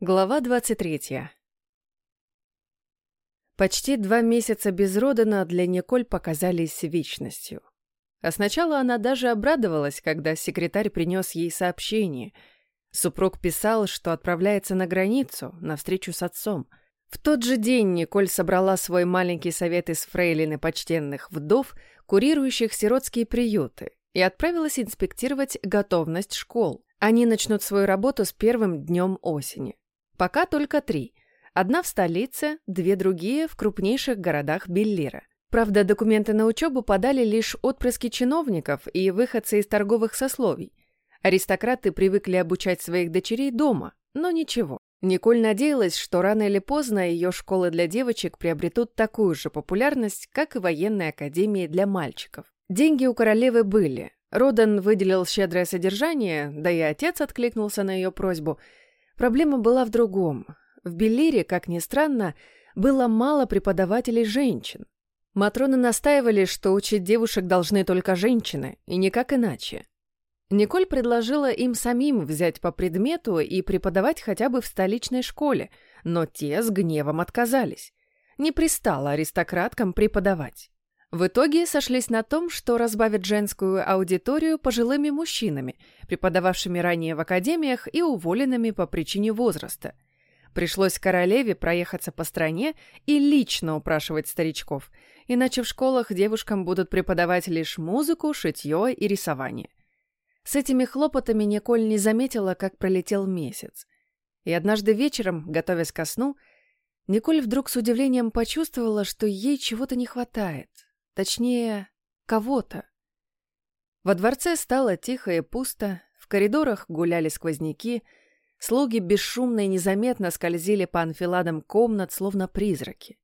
Глава 23. Почти два месяца без Родена для Николь показались вечностью. А сначала она даже обрадовалась, когда секретарь принес ей сообщение. Супруг писал, что отправляется на границу, на встречу с отцом. В тот же день Николь собрала свой маленький совет из фрейлин и почтенных вдов, курирующих сиротские приюты, и отправилась инспектировать готовность школ. Они начнут свою работу с первым днем осени. Пока только три. Одна в столице, две другие в крупнейших городах Беллира. Правда, документы на учебу подали лишь отпрыски чиновников и выходцы из торговых сословий. Аристократы привыкли обучать своих дочерей дома, но ничего. Николь надеялась, что рано или поздно ее школы для девочек приобретут такую же популярность, как и военные академии для мальчиков. Деньги у королевы были. Родан выделил щедрое содержание, да и отец откликнулся на ее просьбу – Проблема была в другом. В Беллире, как ни странно, было мало преподавателей женщин. Матроны настаивали, что учить девушек должны только женщины, и никак иначе. Николь предложила им самим взять по предмету и преподавать хотя бы в столичной школе, но те с гневом отказались. Не пристало аристократкам преподавать. В итоге сошлись на том, что разбавят женскую аудиторию пожилыми мужчинами, преподававшими ранее в академиях и уволенными по причине возраста. Пришлось королеве проехаться по стране и лично упрашивать старичков, иначе в школах девушкам будут преподавать лишь музыку, шитье и рисование. С этими хлопотами Николь не заметила, как пролетел месяц. И однажды вечером, готовясь ко сну, Николь вдруг с удивлением почувствовала, что ей чего-то не хватает. Точнее, кого-то. Во дворце стало тихо и пусто, в коридорах гуляли сквозняки, слуги бесшумно и незаметно скользили по анфиладам комнат, словно призраки.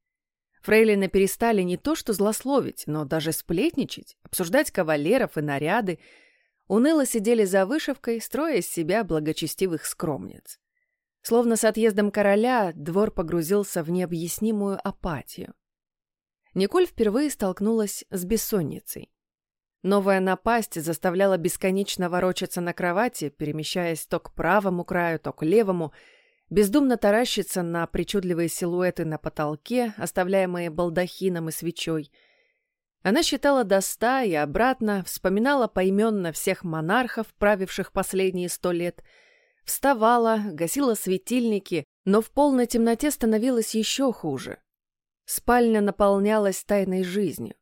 Фрейлины перестали не то что злословить, но даже сплетничать, обсуждать кавалеров и наряды, уныло сидели за вышивкой, строя из себя благочестивых скромниц. Словно с отъездом короля двор погрузился в необъяснимую апатию. Николь впервые столкнулась с бессонницей. Новая напасть заставляла бесконечно ворочаться на кровати, перемещаясь то к правому краю, то к левому, бездумно таращиться на причудливые силуэты на потолке, оставляемые балдахином и свечой. Она считала до ста и обратно, вспоминала поименно всех монархов, правивших последние сто лет, вставала, гасила светильники, но в полной темноте становилось еще хуже. Спальня наполнялась тайной жизнью.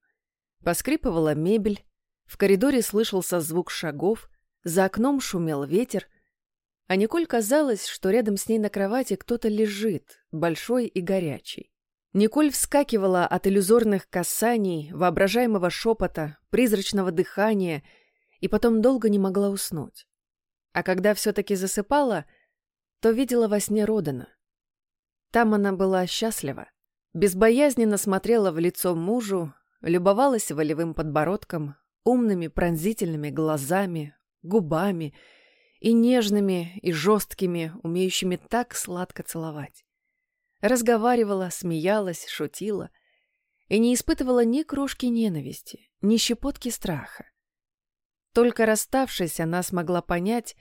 Поскрипывала мебель, в коридоре слышался звук шагов, за окном шумел ветер, а Николь казалось, что рядом с ней на кровати кто-то лежит, большой и горячий. Николь вскакивала от иллюзорных касаний, воображаемого шепота, призрачного дыхания и потом долго не могла уснуть. А когда все-таки засыпала, то видела во сне Родана. Там она была счастлива. Безбоязненно смотрела в лицо мужу, любовалась волевым подбородком, умными пронзительными глазами, губами и нежными и жесткими, умеющими так сладко целовать. Разговаривала, смеялась, шутила и не испытывала ни крошки ненависти, ни щепотки страха. Только расставшись, она смогла понять,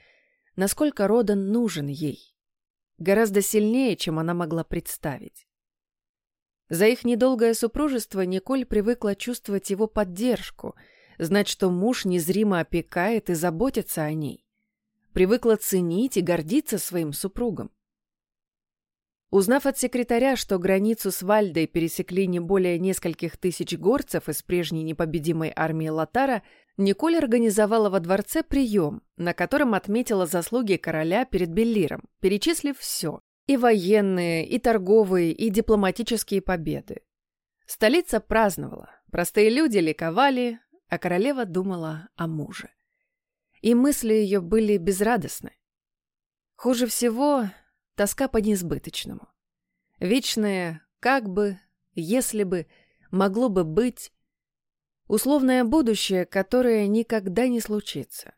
насколько Родан нужен ей. Гораздо сильнее, чем она могла представить. За их недолгое супружество Николь привыкла чувствовать его поддержку, знать, что муж незримо опекает и заботится о ней. Привыкла ценить и гордиться своим супругом. Узнав от секретаря, что границу с Вальдой пересекли не более нескольких тысяч горцев из прежней непобедимой армии Латара, Николь организовала во дворце прием, на котором отметила заслуги короля перед Беллиром, перечислив все и военные, и торговые, и дипломатические победы. Столица праздновала, простые люди ликовали, а королева думала о муже. И мысли ее были безрадостны. Хуже всего тоска по несбыточному. Вечное «как бы», «если бы», «могло бы быть», условное будущее, которое никогда не случится,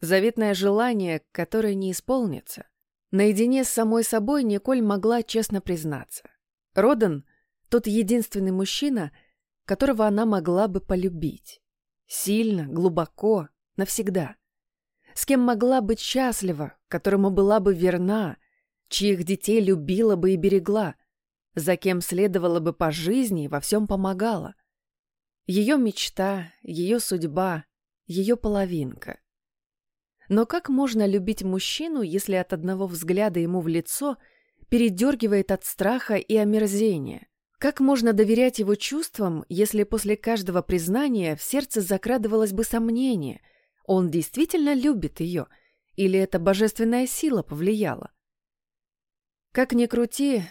заветное желание, которое не исполнится, Наедине с самой собой Николь могла честно признаться. Родан — тот единственный мужчина, которого она могла бы полюбить. Сильно, глубоко, навсегда. С кем могла быть счастлива, которому была бы верна, чьих детей любила бы и берегла, за кем следовала бы по жизни и во всем помогала. Ее мечта, ее судьба, ее половинка. Но как можно любить мужчину, если от одного взгляда ему в лицо передергивает от страха и омерзения? Как можно доверять его чувствам, если после каждого признания в сердце закрадывалось бы сомнение, он действительно любит ее, или эта божественная сила повлияла? Как ни крути,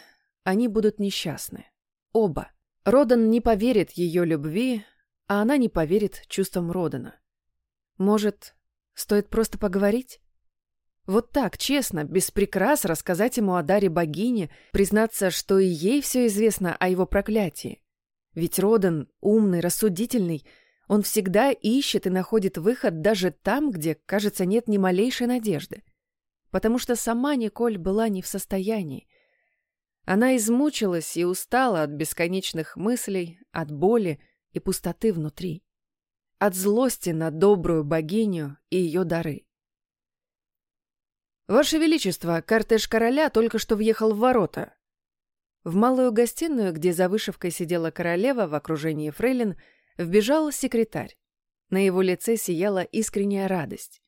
они будут несчастны. Оба. Родан не поверит ее любви, а она не поверит чувствам Родана. Может, стоит просто поговорить? Вот так, честно, без прикрас рассказать ему о даре богини, признаться, что и ей все известно о его проклятии. Ведь Родан умный, рассудительный, он всегда ищет и находит выход даже там, где, кажется, нет ни малейшей надежды. Потому что сама Николь была не в состоянии. Она измучилась и устала от бесконечных мыслей, от боли и пустоты внутри. От злости на добрую богиню и ее дары. «Ваше Величество, кортеж короля только что въехал в ворота». В малую гостиную, где за вышивкой сидела королева в окружении фрейлин, вбежал секретарь. На его лице сияла искренняя радость.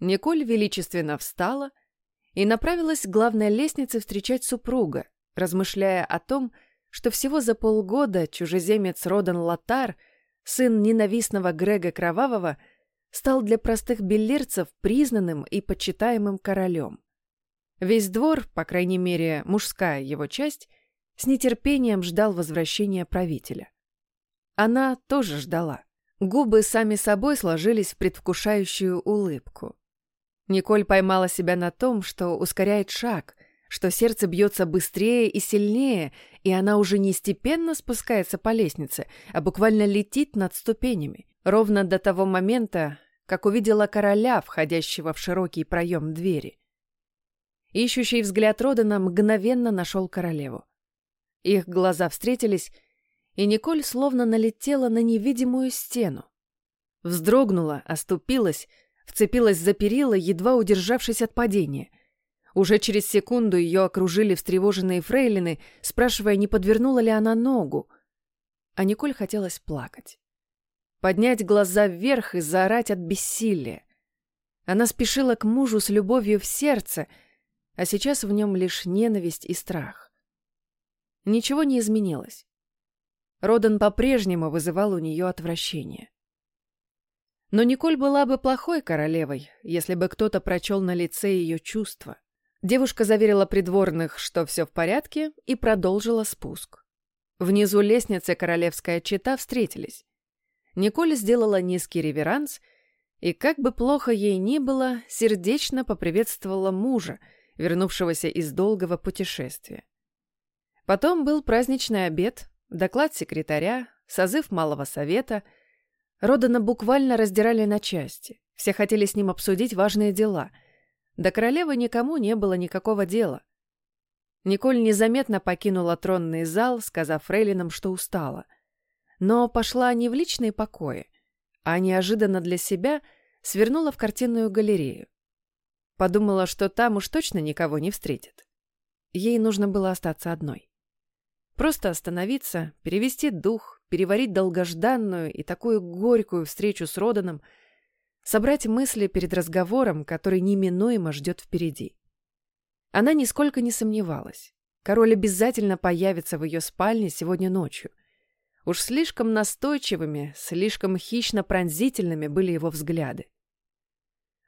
Николь величественно встала — и направилась к главной лестнице встречать супруга, размышляя о том, что всего за полгода чужеземец Родан Латар, сын ненавистного Грега Кровавого, стал для простых беллирцев признанным и почитаемым королем. Весь двор, по крайней мере, мужская его часть, с нетерпением ждал возвращения правителя. Она тоже ждала. Губы сами собой сложились в предвкушающую улыбку. Николь поймала себя на том, что ускоряет шаг, что сердце бьется быстрее и сильнее, и она уже не степенно спускается по лестнице, а буквально летит над ступенями, ровно до того момента, как увидела короля, входящего в широкий проем двери. Ищущий взгляд Родана мгновенно нашел королеву. Их глаза встретились, и Николь словно налетела на невидимую стену. Вздрогнула, оступилась, Вцепилась за перила, едва удержавшись от падения. Уже через секунду ее окружили встревоженные фрейлины, спрашивая, не подвернула ли она ногу. А Николь хотелось плакать. Поднять глаза вверх и заорать от бессилия. Она спешила к мужу с любовью в сердце, а сейчас в нем лишь ненависть и страх. Ничего не изменилось. Родан по-прежнему вызывал у нее отвращение. Но Николь была бы плохой королевой, если бы кто-то прочел на лице ее чувства. Девушка заверила придворных, что все в порядке, и продолжила спуск. Внизу лестницы королевская чета встретились. Николь сделала низкий реверанс и, как бы плохо ей ни было, сердечно поприветствовала мужа, вернувшегося из долгого путешествия. Потом был праздничный обед, доклад секретаря, созыв малого совета — Родана буквально раздирали на части. Все хотели с ним обсудить важные дела. До королевы никому не было никакого дела. Николь незаметно покинула тронный зал, сказав фрейлинам, что устала. Но пошла не в личные покои, а неожиданно для себя свернула в картинную галерею. Подумала, что там уж точно никого не встретит. Ей нужно было остаться одной. Просто остановиться, перевести дух, переварить долгожданную и такую горькую встречу с Роданом, собрать мысли перед разговором, который неминуемо ждет впереди. Она нисколько не сомневалась. Король обязательно появится в ее спальне сегодня ночью. Уж слишком настойчивыми, слишком хищно-пронзительными были его взгляды.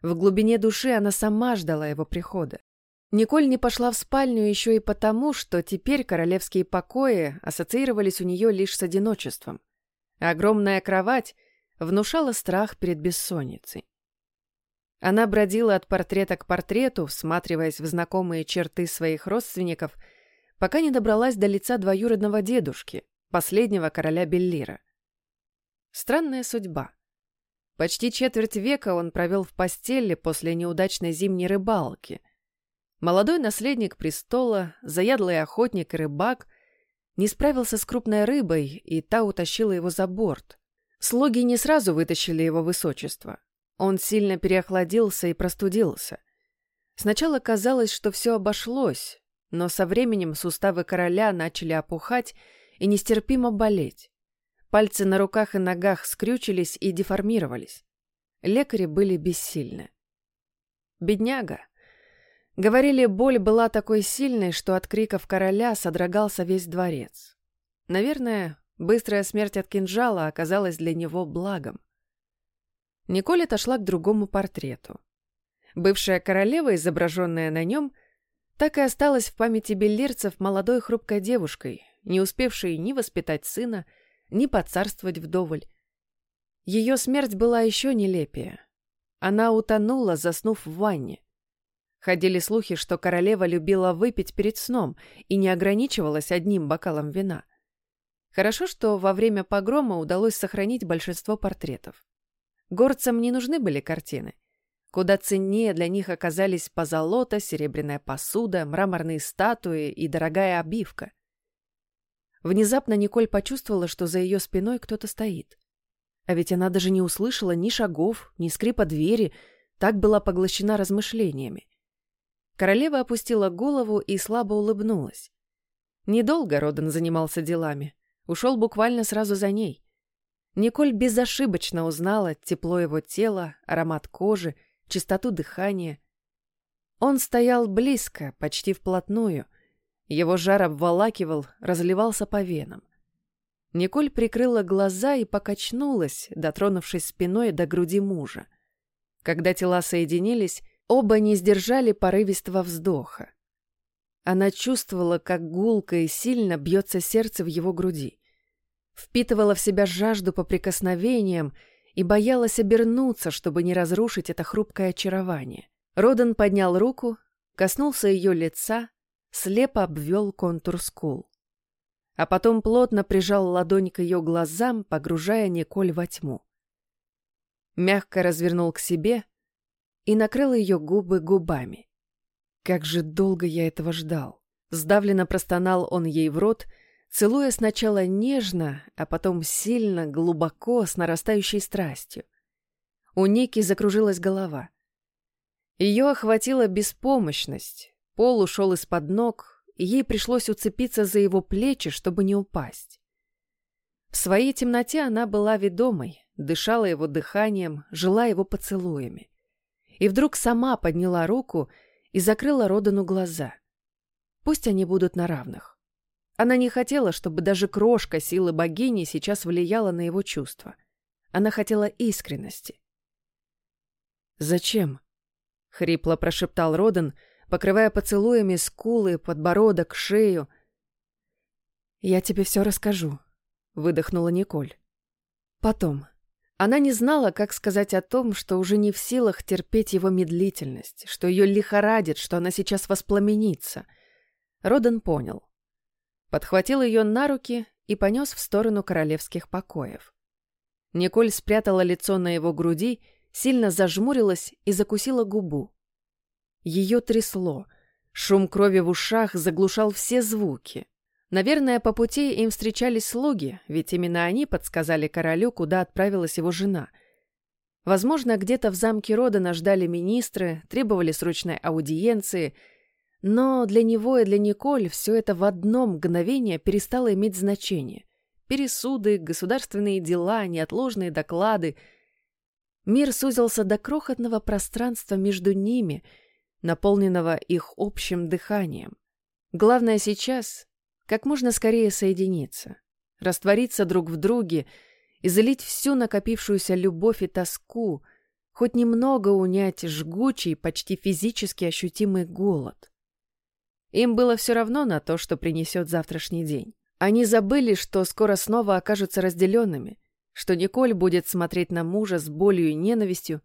В глубине души она сама ждала его прихода. Николь не пошла в спальню еще и потому, что теперь королевские покои ассоциировались у нее лишь с одиночеством. Огромная кровать внушала страх перед бессонницей. Она бродила от портрета к портрету, всматриваясь в знакомые черты своих родственников, пока не добралась до лица двоюродного дедушки, последнего короля Беллира. Странная судьба. Почти четверть века он провел в постели после неудачной зимней рыбалки — Молодой наследник престола, заядлый охотник и рыбак, не справился с крупной рыбой, и та утащила его за борт. Слуги не сразу вытащили его высочество. Он сильно переохладился и простудился. Сначала казалось, что все обошлось, но со временем суставы короля начали опухать и нестерпимо болеть. Пальцы на руках и ногах скрючились и деформировались. Лекари были бессильны. Бедняга. Говорили, боль была такой сильной, что от криков короля содрогался весь дворец. Наверное, быстрая смерть от кинжала оказалась для него благом. Николь отошла к другому портрету. Бывшая королева, изображенная на нем, так и осталась в памяти беллирцев молодой хрупкой девушкой, не успевшей ни воспитать сына, ни поцарствовать вдоволь. Ее смерть была еще нелепее. Она утонула, заснув в ванне. Ходили слухи, что королева любила выпить перед сном и не ограничивалась одним бокалом вина. Хорошо, что во время погрома удалось сохранить большинство портретов. Горцам не нужны были картины. Куда ценнее для них оказались позолота, серебряная посуда, мраморные статуи и дорогая обивка. Внезапно Николь почувствовала, что за ее спиной кто-то стоит. А ведь она даже не услышала ни шагов, ни скрипа двери, так была поглощена размышлениями. Королева опустила голову и слабо улыбнулась. Недолго Родан занимался делами. Ушел буквально сразу за ней. Николь безошибочно узнала тепло его тела, аромат кожи, чистоту дыхания. Он стоял близко, почти вплотную. Его жар обволакивал, разливался по венам. Николь прикрыла глаза и покачнулась, дотронувшись спиной до груди мужа. Когда тела соединились, оба не сдержали порывистого вздоха. Она чувствовала, как гулко и сильно бьется сердце в его груди впитывала в себя жажду по прикосновениям и боялась обернуться, чтобы не разрушить это хрупкое очарование. Родан поднял руку, коснулся ее лица, слепо обвел контур скул. А потом плотно прижал ладонь к ее глазам, погружая Николь во тьму. Мягко развернул к себе и накрыл ее губы губами. Как же долго я этого ждал. Сдавленно простонал он ей в рот — целуя сначала нежно, а потом сильно, глубоко, с нарастающей страстью. У Ники закружилась голова. Ее охватила беспомощность, пол ушел из-под ног, и ей пришлось уцепиться за его плечи, чтобы не упасть. В своей темноте она была ведомой, дышала его дыханием, жила его поцелуями. И вдруг сама подняла руку и закрыла Родану глаза. Пусть они будут на равных. Она не хотела, чтобы даже крошка силы богини сейчас влияла на его чувства. Она хотела искренности. «Зачем?» — хрипло прошептал Родан, покрывая поцелуями скулы, подбородок, шею. «Я тебе все расскажу», — выдохнула Николь. «Потом». Она не знала, как сказать о том, что уже не в силах терпеть его медлительность, что ее лихорадит, что она сейчас воспламенится. Родан понял подхватил ее на руки и понес в сторону королевских покоев. Николь спрятала лицо на его груди, сильно зажмурилась и закусила губу. Ее трясло. Шум крови в ушах заглушал все звуки. Наверное, по пути им встречались слуги, ведь именно они подсказали королю, куда отправилась его жена. Возможно, где-то в замке Родана ждали министры, требовали срочной аудиенции — но для него и для Николь все это в одно мгновение перестало иметь значение. Пересуды, государственные дела, неотложные доклады. Мир сузился до крохотного пространства между ними, наполненного их общим дыханием. Главное сейчас — как можно скорее соединиться, раствориться друг в друге и залить всю накопившуюся любовь и тоску, хоть немного унять жгучий, почти физически ощутимый голод. Им было все равно на то, что принесет завтрашний день. Они забыли, что скоро снова окажутся разделенными, что Николь будет смотреть на мужа с болью и ненавистью,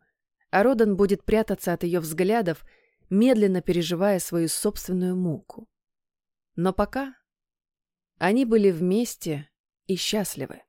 а Родан будет прятаться от ее взглядов, медленно переживая свою собственную муку. Но пока они были вместе и счастливы.